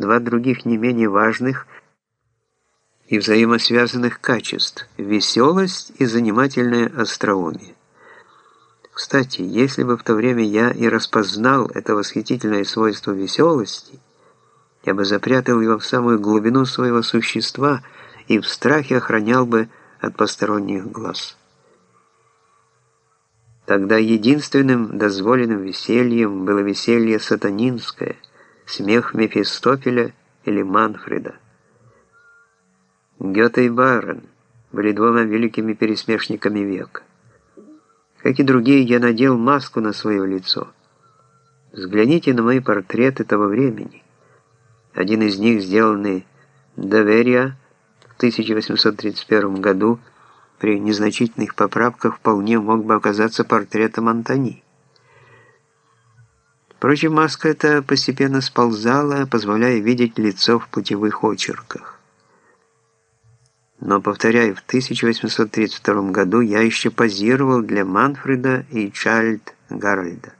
два других не менее важных и взаимосвязанных качеств – веселость и занимательное остроумие. Кстати, если бы в то время я и распознал это восхитительное свойство веселости, я бы запрятал его в самую глубину своего существа и в страхе охранял бы от посторонних глаз. Тогда единственным дозволенным весельем было веселье сатанинское, смех Мефистофеля или Манфреда. Гёте и Байрон были двумя великими пересмешниками века. Как и другие, я надел маску на свое лицо. Взгляните на мои портреты того времени. Один из них, сделанный Доверия в 1831 году, при незначительных поправках вполне мог бы оказаться портретом Антони. Впрочем, маска эта постепенно сползала, позволяя видеть лицо в путевых очерках. Но, повторяю, в 1832 году я еще позировал для Манфреда и Чайльд Гарольда.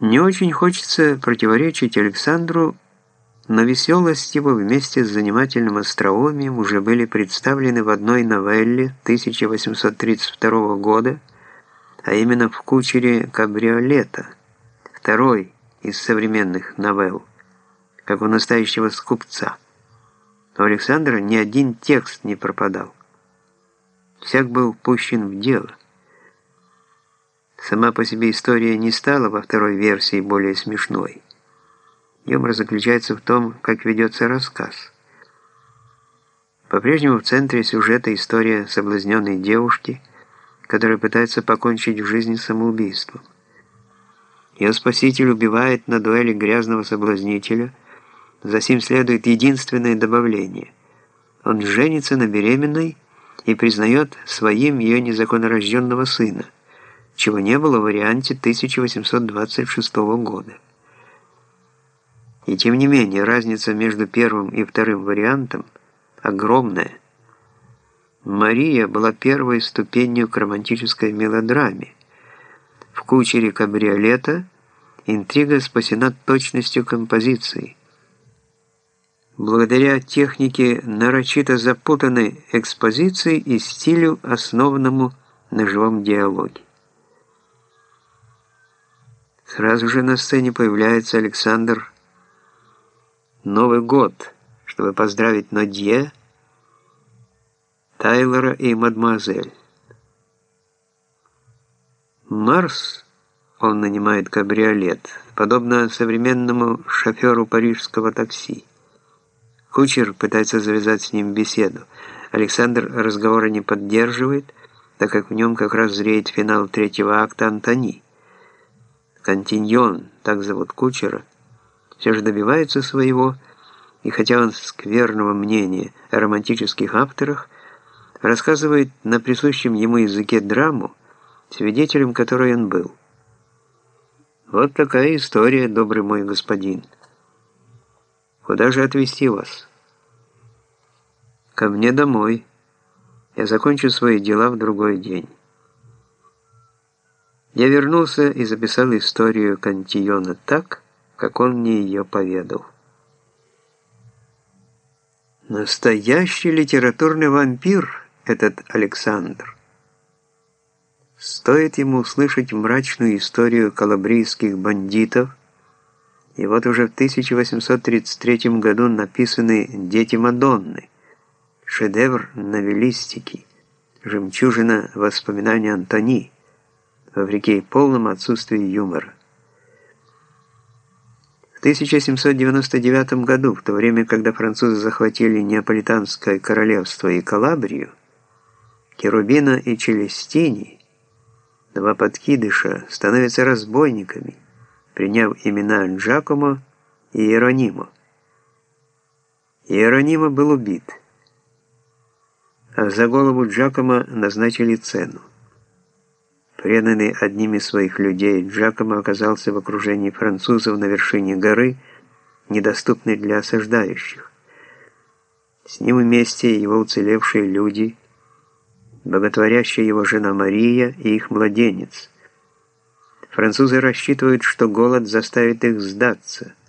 Не очень хочется противоречить Александру, но веселость его вместе с занимательным остроумием уже были представлены в одной новелле 1832 года, а именно в «Кучере кабриолета», второй из современных новелл, как у настоящего скупца. У Александра ни один текст не пропадал. Всяк был пущен в дело. Сама по себе история не стала во второй версии более смешной. Юмор заключается в том, как ведется рассказ. По-прежнему в центре сюжета история соблазненной девушки, которая пытается покончить в жизни самоубийством. Ее спаситель убивает на дуэли грязного соблазнителя, за сим следует единственное добавление. Он женится на беременной и признает своим ее незаконнорожденного сына, чего не было в варианте 1826 года. И тем не менее, разница между первым и вторым вариантом огромная. Мария была первой ступенью к романтической мелодраме. В кучере кабриолета интрига спасена точностью композиции. Благодаря технике нарочито запутанной экспозиции и стилю, основанному на живом диалоге. Сразу же на сцене появляется Александр Новый год, чтобы поздравить Нодье, Тайлора и мадемуазель. Марс, он нанимает кабриолет, подобно современному шоферу парижского такси. Кучер пытается завязать с ним беседу. Александр разговора не поддерживает, так как в нем как раз зреет финал третьего акта Антони. Континьон, так зовут кучера, все же добивается своего, и хотя он скверного мнения о романтических авторах, рассказывает на присущем ему языке драму, свидетелем которой он был. Вот такая история, добрый мой господин. Куда же отвезти вас? Ко мне домой. Я закончу свои дела в другой день. Я вернулся и записал историю Кантиона так, как он мне ее поведал. Настоящий литературный вампир этот Александр. Стоит ему услышать мрачную историю калабрийских бандитов, и вот уже в 1833 году написаны «Дети Мадонны», шедевр новеллистики, жемчужина воспоминаний Антони, вопреки полному отсутствию юмора. В 1799 году, в то время, когда французы захватили Неаполитанское королевство и Калабрию, Керубина и Челестини, два подкидыша, становятся разбойниками, приняв имена Джакомо и Иеронимо. Иеронимо был убит, а за голову Джакомо назначили цену. Преданный одним из своих людей, Джакомо оказался в окружении французов на вершине горы, недоступной для осаждающих. С ним вместе его уцелевшие люди, боготворящая его жена Мария и их младенец. Французы рассчитывают, что голод заставит их сдаться –